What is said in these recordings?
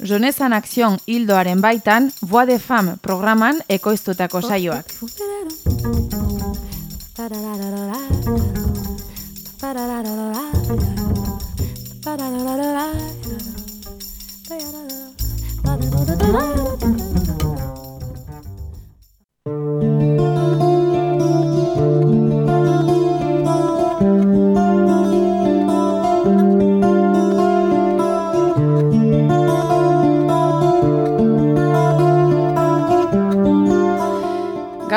Jeunesse en Action hildoaren baitan, Voix de Femme programan ekoiztutako saioak.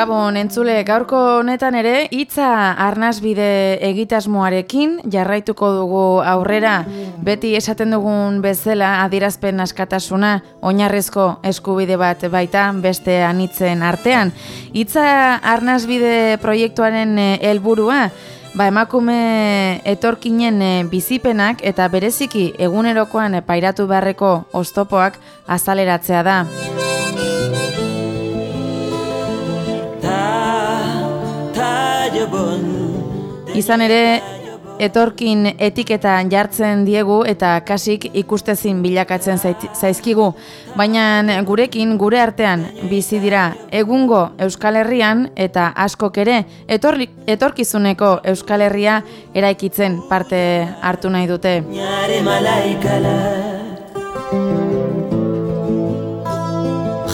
Gabon entzule gaurko honetan ere hitza arnasbide egitasmoarekin jarraituko dugu aurrera beti esaten dugun bezala adierazpen askatasuna oinarrezko eskubide bat baita beste anitzen artean hitza arnasbide proiektuaren eh, helburua Ba, emakume etorkinen eh, bizipenak eta bereziki egunerokoan pairatu beharreko oztopoak azaleratzea da. Izan ere, etorkin etiketan jartzen diegu eta kasik ikustezin bilakatzen zaizkigu. Baina gurekin, gure artean, bizi dira egungo Euskal Herrian eta askok ere etorkizuneko Euskal Herria eraikitzen parte hartu nahi dute.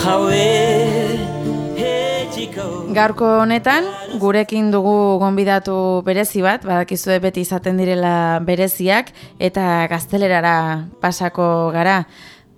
Jaue Gaurko honetan, gurekin dugu gonbidatu berezi bat, badakizue beti izaten direla bereziak, eta gaztelerara pasako gara.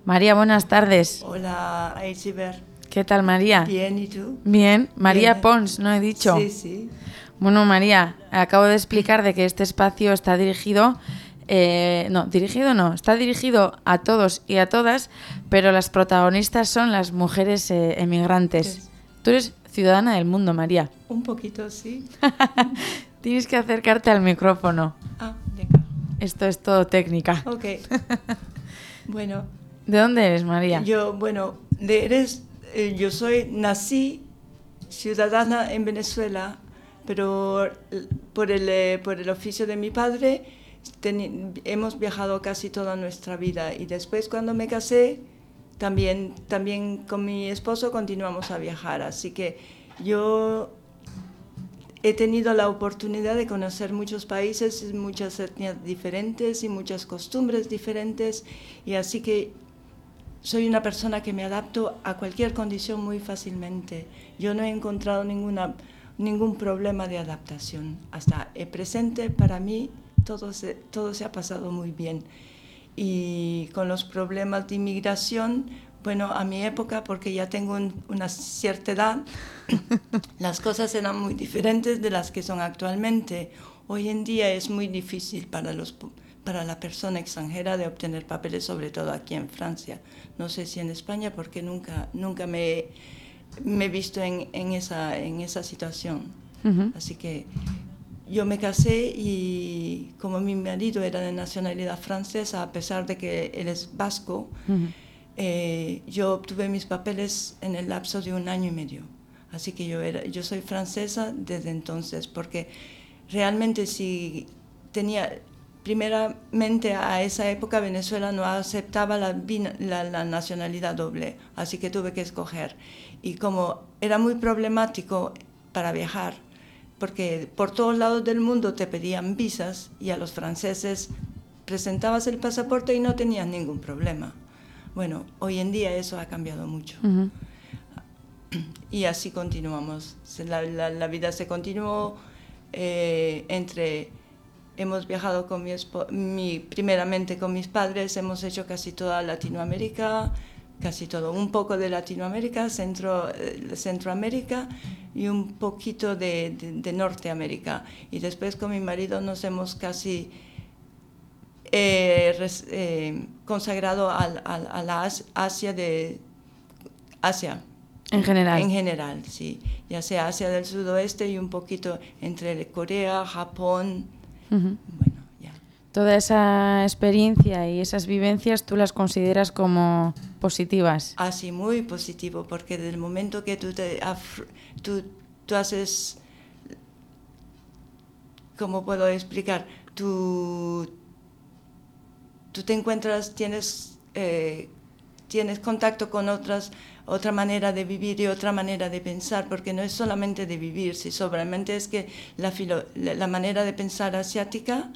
María, buenas tardes. Hola, Aichiber. ¿Qué tal, María? Bien, ¿y tú? Bien. María Pons, ¿no he dicho? Sí, sí. Bueno, María, acabo de explicar de que este espacio está dirigido eh, no, dirigido no, está dirigido a todos y a todas, pero las protagonistas son las mujeres eh, emigrantes. Tú eres ciudadana del mundo, María. Un poquito, sí. Tienes que acercarte al micrófono. Ah, venga. Esto es todo técnica. Ok. bueno. ¿De dónde eres, María? Yo, bueno, de, eres, eh, yo soy, nací ciudadana en Venezuela, pero por el, eh, por el oficio de mi padre hemos viajado casi toda nuestra vida. Y después cuando me casé, también, también con mi esposo continuamos a viajar, así que yo he tenido la oportunidad de conocer muchos países, muchas etnias diferentes y muchas costumbres diferentes, y así que soy una persona que me adapto a cualquier condición muy fácilmente. Yo no he encontrado ninguna, ningún problema de adaptación. Hasta el presente, para mí, todo se, todo se ha pasado muy bien y con los problemas de inmigración, bueno, a mi época, porque ya tengo una cierta edad, las cosas eran muy diferentes de las que son actualmente. Hoy en día es muy difícil para, los, para la persona extranjera de obtener papeles, sobre todo aquí en Francia. No sé si en España, porque nunca, nunca me, me he visto en, en, esa, en esa situación. Así que yo me casé y como mi marido era de nacionalidad francesa, a pesar de que él es vasco, eh, yo obtuve mis papeles en el lapso de un año y medio. Así que yo, era, yo soy francesa desde entonces, porque realmente si tenía, primeramente a esa época Venezuela no aceptaba la, la, la nacionalidad doble, así que tuve que escoger. Y como era muy problemático para viajar, porque por todos lados del mundo te pedían visas y a los franceses presentabas el pasaporte y no tenías ningún problema. Bueno, hoy en día eso ha cambiado mucho. Y así continuamos. La, la, vida se continuó eh, entre... Hemos viajado con mi, mi, primeramente con mis padres, hemos hecho casi toda Latinoamérica, casi todo, un poco de Latinoamérica, Centro, eh, Centroamérica y un poquito de, de, Norteamérica. Y después con mi marido nos hemos casi eh, eh, consagrado a, a, la Asia de Asia. En general. En general, sí. Ya sea Asia del sudoeste y un poquito entre Corea, Japón. Bueno. Toda esa experiencia y esas vivencias tú las consideras como positivas. Ah, sí, muy positivo, porque desde el momento que tú, te, tú, tú haces, ¿cómo puedo explicar? Tú, tú te encuentras, tienes, eh, tienes contacto con otras, otra manera de vivir y otra manera de pensar, porque no es solamente de vivir, si solamente es que la, la manera de pensar asiática,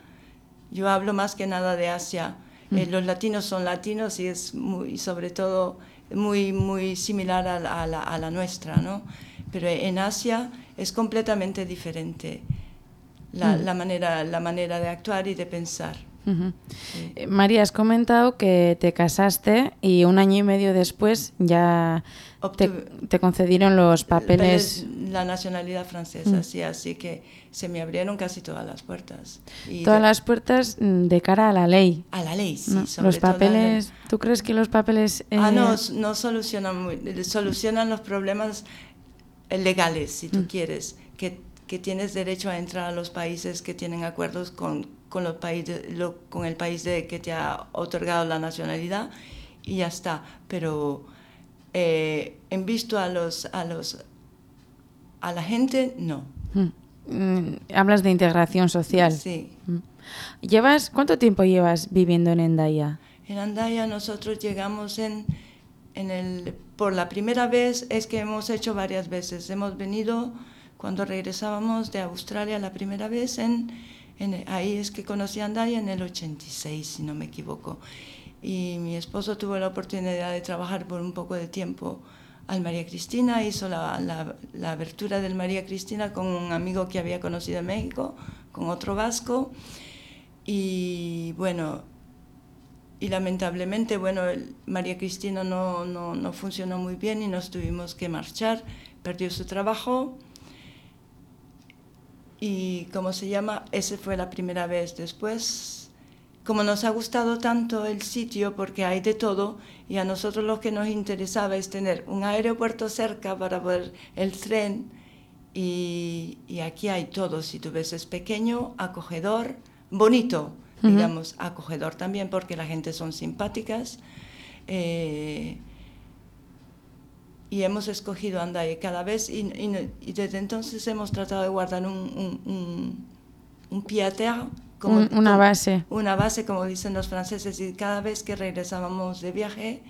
yo hablo más que nada de Asia. Eh, los latinos son latinos y es muy, sobre todo muy, muy similar a la, a la, nuestra, ¿no? Pero en Asia es completamente diferente la, la, manera, la manera de actuar y de pensar. Eh, María, has comentado que te casaste y un año y medio después ya te, concedieron los papeles. La nacionalidad francesa, sí, así que se me abrieron casi todas las puertas. todas las puertas mm, de cara a la ley. A la ley, sí. los papeles, ¿tú crees que los papeles... Ah, no, eh, no solucionan, solucionan los problemas legales, si tú mm. quieres, que, que tienes derecho a entrar a los países que tienen acuerdos con con, los países, con el país de, que te ha otorgado la nacionalidad y ya está. Pero eh, en visto a los, a los a la gente, no. Mm. Mm, hablas de integración social. Sí. Mm. ¿Llevas, ¿Cuánto tiempo llevas viviendo en Endaya? En Endaya nosotros llegamos en, en el, por la primera vez, es que hemos hecho varias veces. Hemos venido cuando regresábamos de Australia la primera vez en ahí es que conocí a Andaya en el 86, si no me equivoco. Y mi esposo tuvo la oportunidad de trabajar por un poco de tiempo al María Cristina, hizo la, la, abertura del María Cristina con un amigo que había conocido en México, con otro vasco. Y bueno, y lamentablemente, bueno, María Cristina no, no, no funcionó muy bien y nos tuvimos que marchar, perdió su trabajo y como se llama, esa fue la primera vez. Después, como nos ha gustado tanto el sitio, porque hay de todo, y a nosotros lo que nos interesaba es tener un aeropuerto cerca para poder el tren, y, y aquí hay todo, si tú ves, es pequeño, acogedor, bonito, digamos, acogedor también, porque la gente son simpáticas. Eh, y hemos escogido Andaye cada vez y, y, desde entonces hemos tratado de guardar un, un, un, como, una base. Una base, como dicen los franceses, y cada vez que regresábamos de viaje,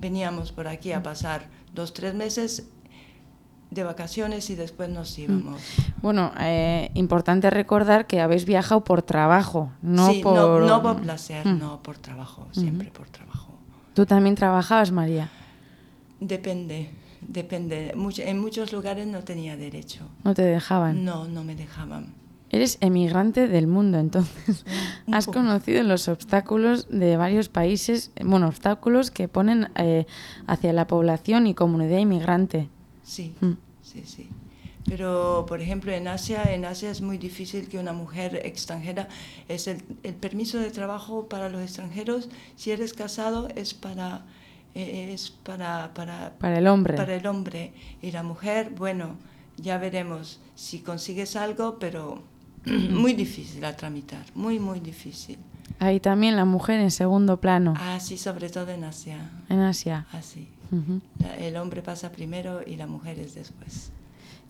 veníamos por aquí a pasar dos, tres meses de vacaciones y después nos mm. íbamos. Bueno, eh, importante recordar que habéis viajado por trabajo, no por... No, no por placer, mm. no por trabajo, siempre por trabajo. ¿Tú también trabajabas, María? Depende, depende. en muchos lugares no tenía derecho. ¿No te dejaban? No, no me dejaban. Eres emigrante del mundo, entonces. Has conocido los obstáculos de varios países, bueno, obstáculos que ponen eh, hacia la población y comunidad inmigrante. Sí, mm. sí, sí. Pero, por ejemplo, en Asia, en Asia es muy difícil que una mujer extranjera, es el, el permiso de trabajo para los extranjeros, si eres casado, es para es para, para, para, el hombre. Para el hombre. Y la mujer, bueno, ya veremos si consigues algo, pero muy difícil a tramitar, muy, muy difícil. Ahí también la mujer en segundo plano. Ah, sí, sobre todo en Asia. En Asia. Así. el hombre pasa primero y la mujer es después.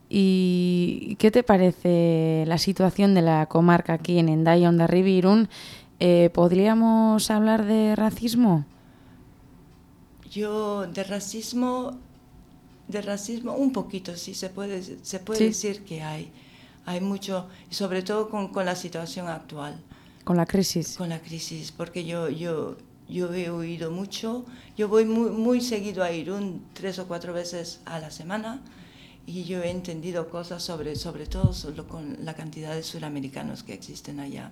¿Y qué te parece la situación de la comarca aquí en Endaya, Ondarribi, Irún? Eh, ¿Podríamos hablar de racismo? Yo de racismo, de racismo un poquito, sí se puede, se puede decir que hay. Hay mucho, sobre todo con, con, la situación actual. Con la crisis. Con la crisis, porque yo, yo, yo he oído mucho, yo voy muy, muy seguido a Irún tres o cuatro veces a la semana y yo he entendido cosas sobre, sobre todo solo con la cantidad de suramericanos que existen allá.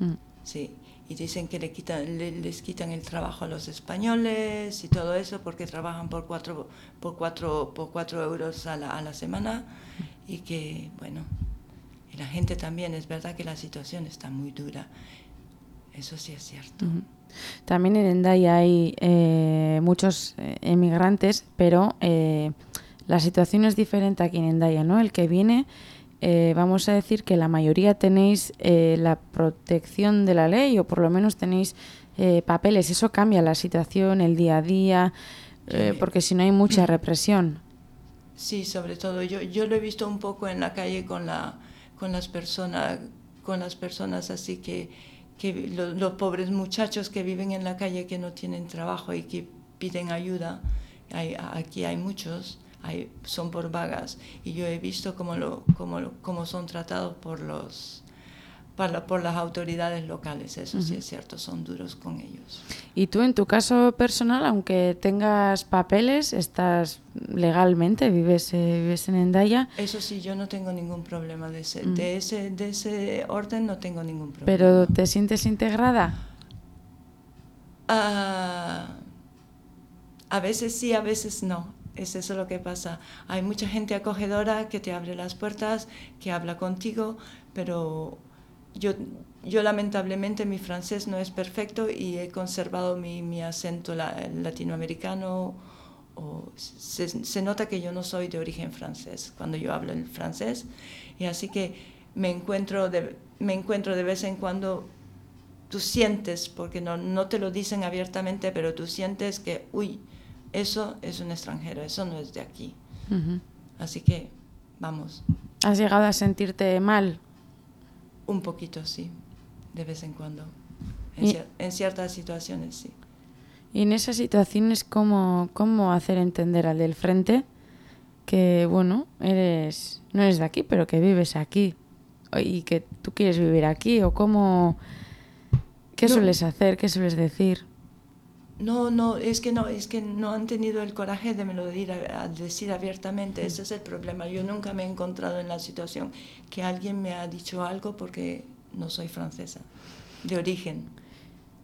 Mm. Sí, y dicen que le quitan, les quitan el trabajo a los españoles y todo eso porque trabajan por cuatro, por cuatro, por cuatro euros a la, a la semana y que, bueno, y la gente también, es verdad que la situación está muy dura, eso sí es cierto. También en Endaya hay eh, muchos eh, emigrantes, pero eh, la situación es diferente aquí en Endaya, ¿no? El que viene eh, vamos a decir que la mayoría tenéis eh, la protección de la ley o por lo menos tenéis eh, papeles. Eso cambia la situación, el día a día, porque si no hay mucha represión. Sí, sobre todo. Yo, yo lo he visto un poco en la calle con, la, con, las, personas, con las personas así que, que los pobres muchachos que viven en la calle que no tienen trabajo y que piden ayuda, hay, aquí hay muchos, hay, son por vagas, y yo he visto cómo, lo, cómo, cómo son tratados por los por las autoridades locales, eso sí es cierto, son duros con ellos. ¿Y tú en tu caso personal, aunque tengas papeles, estás legalmente, vives, eh, vives en Endaya? Eso sí, yo no tengo ningún problema de ese, mm. de ese, de ese orden, no tengo ningún problema. ¿Pero te sientes integrada? Ah, a veces sí, a veces no. Es eso lo que pasa. Hay mucha gente acogedora que te abre las puertas, que habla contigo, pero yo, yo lamentablemente mi francés no es perfecto y he conservado mi, mi acento latinoamericano. O se, se, nota que yo no soy de origen francés cuando yo hablo el francés y así que me encuentro de, me encuentro de vez en cuando tú sientes porque no, no te lo dicen abiertamente pero tú sientes que uy eso es un extranjero eso no es de aquí así que vamos has llegado a sentirte mal un poquito, sí, de vez en cuando. En, ciertas situaciones, sí. Y en esas situaciones, ¿cómo, ¿cómo hacer entender al del frente que, bueno, eres no eres de aquí, pero que vives aquí y que tú quieres vivir aquí? ¿O cómo... ¿Qué sueles hacer? ¿Qué sueles decir? No, no, es que no, es que no han tenido el coraje de me lo decir, decir abiertamente. Ese es el problema. Yo nunca me he encontrado en la situación que alguien me ha dicho algo porque no soy francesa, de origen.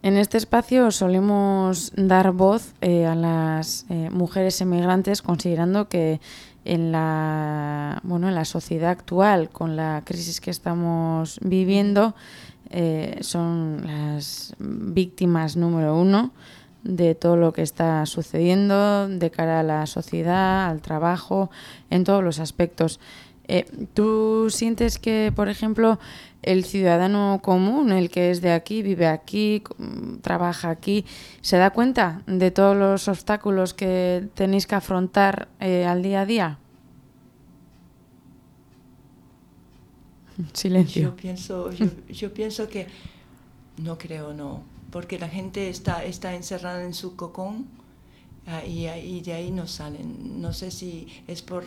En este espacio solemos dar voz eh, a las eh, mujeres emigrantes, considerando que en la, bueno, en la sociedad actual, con la crisis que estamos viviendo, eh, son las víctimas número uno de todo lo que está sucediendo de cara a la sociedad, al trabajo, en todos los aspectos. Eh, ¿Tú sientes que, por ejemplo, el ciudadano común, el que es de aquí, vive aquí, trabaja aquí, se da cuenta de todos los obstáculos que tenéis que afrontar eh, al día a día? Silencio. Yo pienso, yo pienso que no creo, no porque la gente está, está encerrada en su cocón ah, y, de ahí no salen. No sé si es por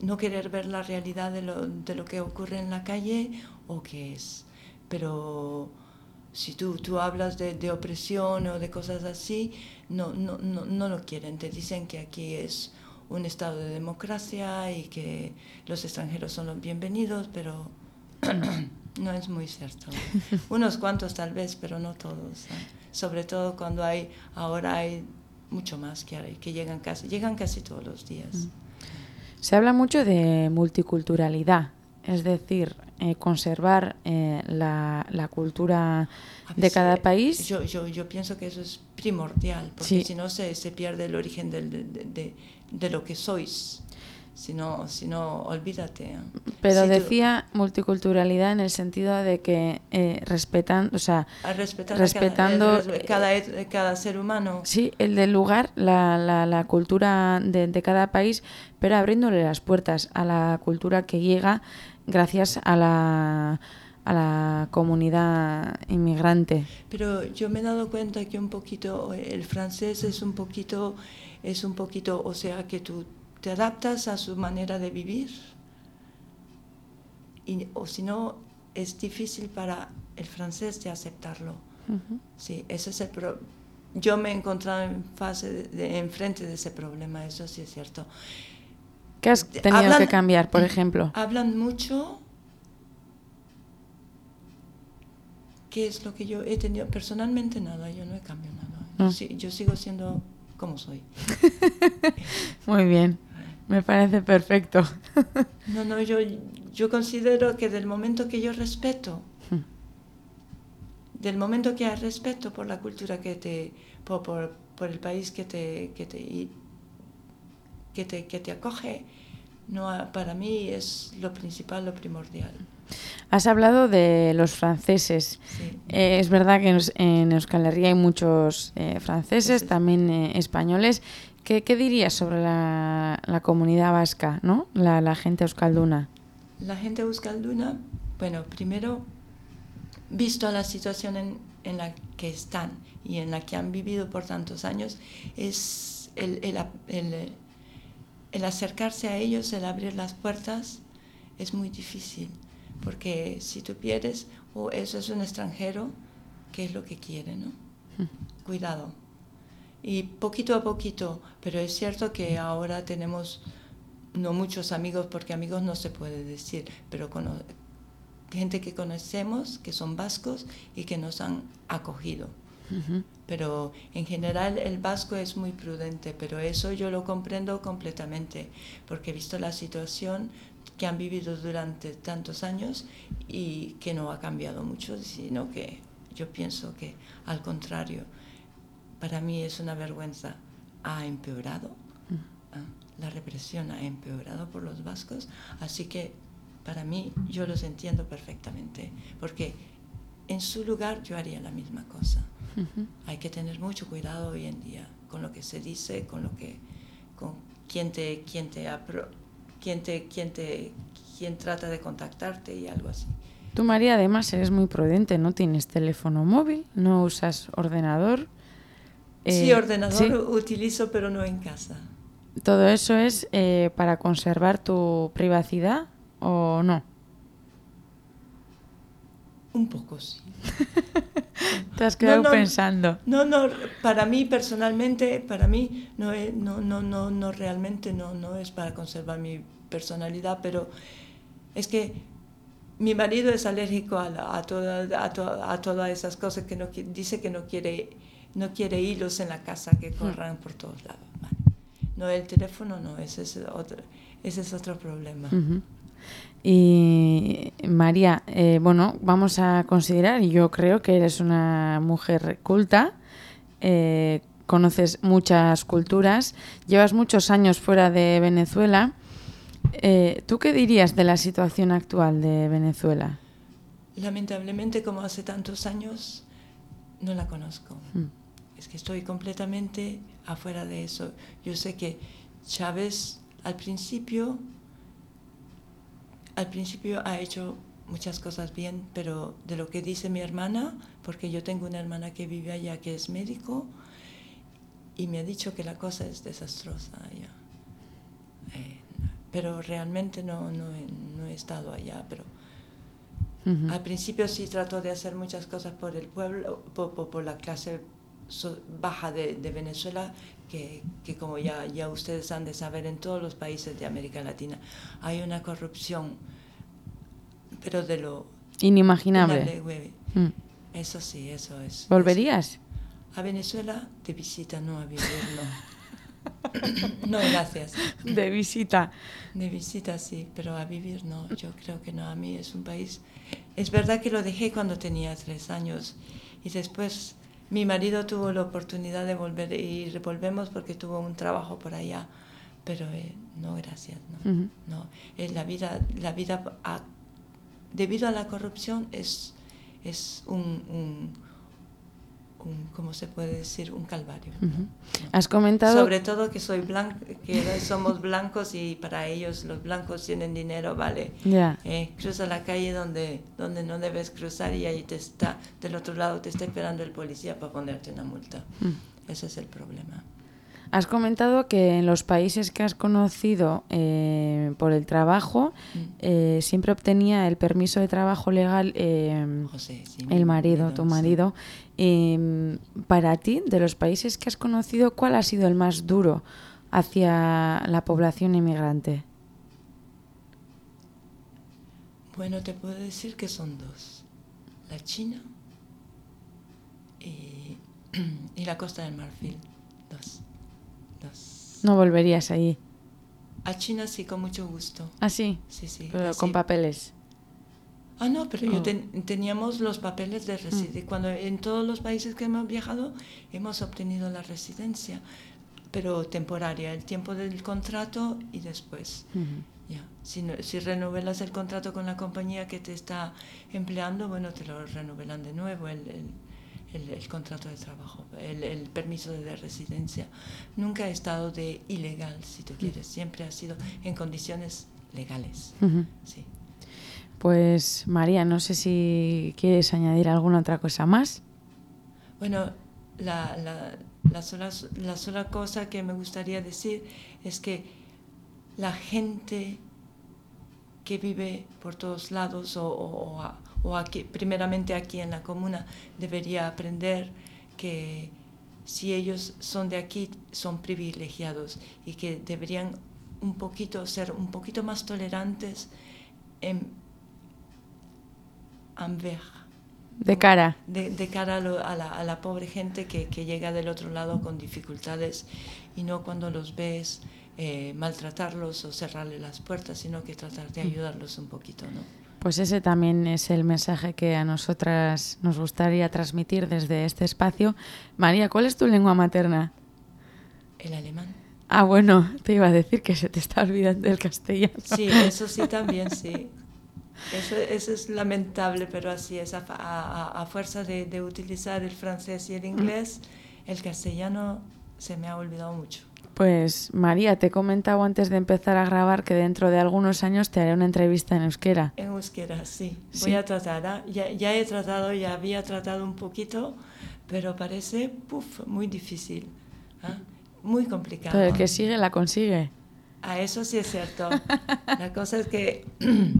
no querer ver la realidad de lo, de lo que ocurre en la calle o qué es. Pero si tú, tú hablas de, de, opresión o de cosas así, no, no, no, no lo quieren. Te dicen que aquí es un estado de democracia y que los extranjeros son los bienvenidos, pero No es muy cierto. Unos cuantos tal vez, pero no todos. Sobre todo cuando hay, ahora hay mucho más que, hay, que llegan casi, llegan casi todos los días. Mm. Se habla mucho de multiculturalidad, es decir, eh, conservar eh, la, la, cultura de cada país. Yo, yo, yo, pienso que eso es primordial, porque si no se, se, pierde el origen de, de, de lo que sois si no, si no olvídate. ¿eh? Pero decía multiculturalidad en el sentido de que eh, respetan, o sea, respetando cada, cada, ser humano. Sí, el del lugar, la, la, la cultura de, de, cada país, pero abriéndole las puertas a la cultura que llega gracias a la a la comunidad inmigrante. Pero yo me he dado cuenta que un poquito el francés es un poquito es un poquito, o sea, que tú te adaptas a su manera de vivir. Y, o si no, es difícil para el francés de aceptarlo. Sí, ese es el Yo me he encontrado en fase de, enfrente de ese problema, eso sí es cierto. ¿Qué has tenido que cambiar, por ejemplo? Hablan mucho. ¿Qué es lo que yo he tenido? Personalmente nada, yo no he cambiado nada. yo sigo siendo como soy. Muy bien. Me parece perfecto. no, no, yo, yo considero que del momento que yo respeto, hmm. del momento que hay respeto por la cultura que te, por, por, el país que te, que te, que te, que te acoge, no, para mí es lo principal, lo primordial. Has hablado de los franceses. Eh, es verdad que en, Euskal Herria hay muchos eh, franceses, también eh, españoles. ¿Qué, ¿Qué, dirías sobre la, la comunidad vasca, ¿no? la, la, gente euskalduna? La gente euskalduna, bueno, primero, visto la situación en, en, la, que están y en la que han vivido por tantos años, es el, el, el, el acercarse a ellos, el abrir las puertas, es muy difícil. Porque si tú pierdes, o oh, eso es un extranjero, ¿qué es lo que quiere? ¿no? Cuidado. Y poquito a poquito, pero es cierto que ahora tenemos no muchos amigos, porque amigos no se puede decir, pero gente que conocemos, que son vascos y que nos han acogido. Pero en general el vasco es muy prudente, pero eso yo lo comprendo completamente, porque he visto la situación que han vivido durante tantos años y que no ha cambiado mucho, sino que yo pienso que al contrario, para mí es una vergüenza, ha empeorado. ¿ah? La represión ha empeorado por los vascos, así que para mí yo los entiendo perfectamente, porque en su lugar yo haría la misma cosa. Hay que tener mucho cuidado hoy en día con lo que se dice, con lo que, con quién te, quién te, quién te, quién te, quién trata de contactarte y algo así. Tú, María, además eres muy prudente, no tienes teléfono móvil, no usas ordenador. Sí, eh, ordenador utilizo, pero no en casa. ¿Todo eso es eh, para conservar tu privacidad o no? Un poco, sí. Te has quedado pensando. No, no, para mí personalmente, para mí no, no, no, no, no realmente no, no es para conservar mi personalidad, pero es que mi marido es alérgico a, a, a, a todas esas cosas que no dice que no quiere, no quiere hilos en la casa que hmm. corran por todos lados. No, el teléfono no, ese es otro, ese es otro problema. Y María, eh, bueno, vamos a considerar, y yo creo que eres una mujer culta, eh, conoces muchas culturas, llevas muchos años fuera de Venezuela. Eh, ¿Tú qué dirías de la situación actual de Venezuela? Lamentablemente, como hace tantos años, no la conozco. Mm. Es que estoy completamente afuera de eso. Yo sé que Chávez al principio, al principio ha hecho muchas cosas bien, pero de lo que dice mi hermana, porque yo tengo una hermana que vive allá que es médico, y me ha dicho que la cosa es desastrosa allá. Eh, pero realmente no, no, he, estado allá, pero al principio sí trató de hacer muchas cosas por el pueblo, por, por la clase baja de, de Venezuela, que, que, como ya, ya ustedes han de saber, en todos los países de América Latina hay una corrupción, pero de lo... Inimaginable. Mm. Eso sí, eso es. ¿Volverías? A Venezuela de visita, no a vivir, no. no, gracias. De visita. De visita, sí, pero a vivir no. Yo creo que no. A mí es un país... Es verdad que lo dejé cuando tenía tres años y después mi marido tuvo la oportunidad de volver y volvemos porque tuvo un trabajo por allá, pero eh, no, gracias, no. no. Eh, la vida, la vida debido a la corrupción es, es un, ¿cómo se puede decir? Un calvario. Has comentado... Sobre todo que, soy blanco, que somos blancos y para ellos los blancos tienen dinero, ¿vale? Eh, cruza la calle donde, donde no debes cruzar y ahí te está, del otro lado te está esperando el policía para ponerte una multa. Mm. Ese es el problema. Has comentado que en los países que has conocido eh, por el trabajo mm. eh, siempre obtenía el permiso de trabajo legal eh, el marido, tu marido. Em, para ti, de los países que has conocido, ¿cuál ha sido el más duro hacia la población inmigrante? Bueno, te puedo decir que son dos. La China y, y la Costa del Marfil. Dos. No volverías ahí. A China sí, con mucho gusto. ¿Ah, sí? Sí, sí. Pero con papeles. Ah, no, pero yo oh. teníamos los papeles de residencia. Mm. Cuando en todos los países que hemos viajado hemos obtenido la residencia, pero temporaria, el tiempo del contrato y después. ya. Si, si renovelas el contrato con la compañía que te está empleando, bueno, te lo renovelan de nuevo. el, el, contrato de trabajo, el, permiso de residencia. Nunca ha estado de ilegal, si tú quieres, siempre ha sido en condiciones legales. sí. Pues María, no sé si quieres añadir alguna otra cosa más. Bueno, la, la, la, sola, la sola cosa que me gustaría decir es que la gente que vive por todos lados o, o, o aquí, primeramente aquí en la comuna debería aprender que si ellos son de aquí son privilegiados y que deberían un poquito ser un poquito más tolerantes en envers de cara. De, de cara a, lo, a, la, a, la, pobre gente que, que, llega del otro lado con dificultades y no cuando los ves eh, maltratarlos o cerrarle las puertas, sino que tratar de ayudarlos un poquito, ¿no? Pues ese también es el mensaje que a nosotras nos gustaría transmitir desde este espacio. María, ¿cuál es tu lengua materna? El alemán. Ah, bueno, te iba a decir que se te está olvidando el castellano. Sí, eso sí también, sí. Eso, eso, es lamentable, pero así es. A, a, a fuerza de, de, utilizar el francés y el inglés, el castellano se me ha olvidado mucho. Pues María, te he comentado antes de empezar a grabar que dentro de algunos años te haré una entrevista en euskera. En euskera, sí. Voy a tratar. ¿eh? Ya, ya, he tratado, ya había tratado un poquito, pero parece puff, muy difícil. ¿eh? Muy complicado. Pero el que sigue la consigue. Ah, eso sí es cierto. la cosa es que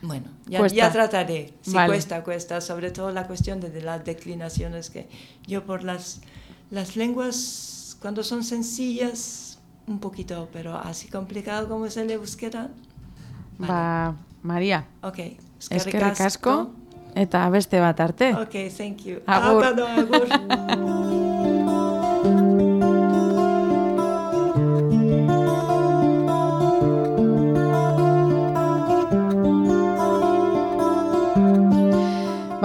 Bueno, ya, ya, trataré. Si vale. cuesta, cuesta. Sobre todo la cuestión de, de, las declinaciones que yo por las, las lenguas, cuando son sencillas, un poquito, pero así complicado como es el euskera. Vale. Ba, María. Ok. Eskerrik asko. Eta beste bat arte. Ok, thank you. Agur. Ah, pardon, agur.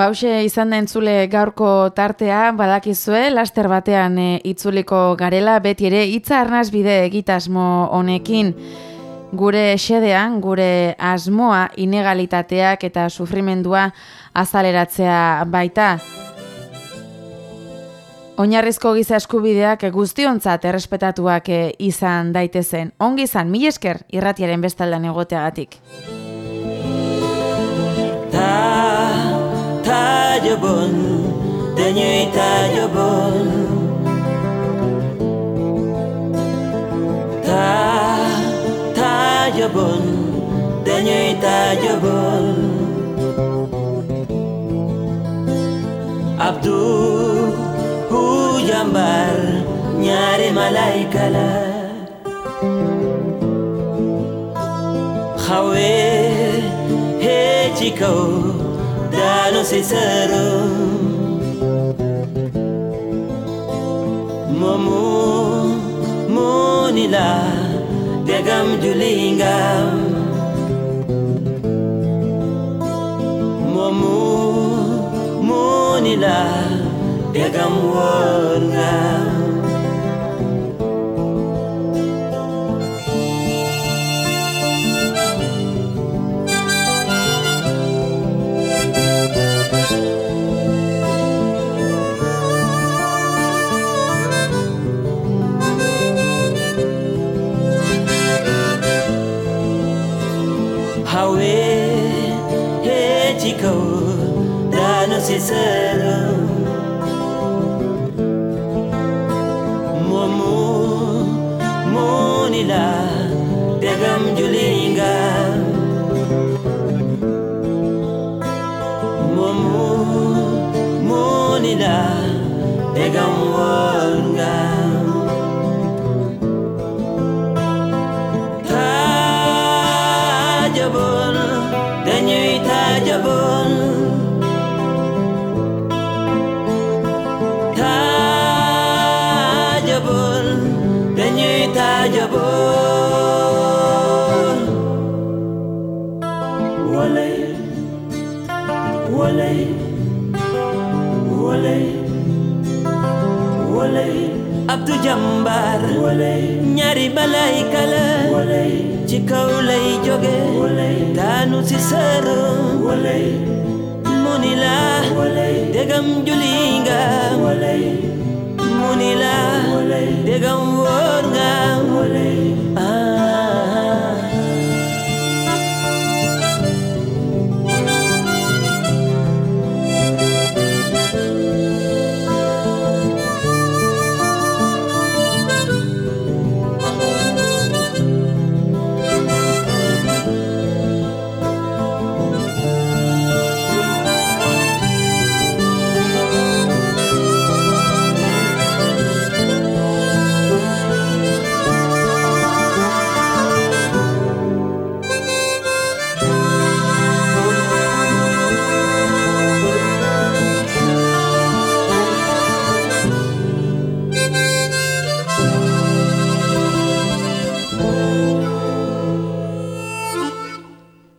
Bauxe izan da entzule gaurko tartea, badakizue, laster batean e, itzuliko garela, beti ere hitza arnaz bide egitasmo honekin. Gure xedean, gure asmoa, inegalitateak eta sufrimendua azaleratzea baita. Oinarrizko giza eskubideak guztiontzat errespetatuak izan daitezen. Ongi izan, mil esker irratiaren bestaldan egoteagatik. bonne, de nuit taille jebon. Ta, taille de nuit taille jebon. Abdou, jambar, nyari malaika la. Khawe, he. ya no se cerró. Momu munila julinga momo monila munila dagam warna. said.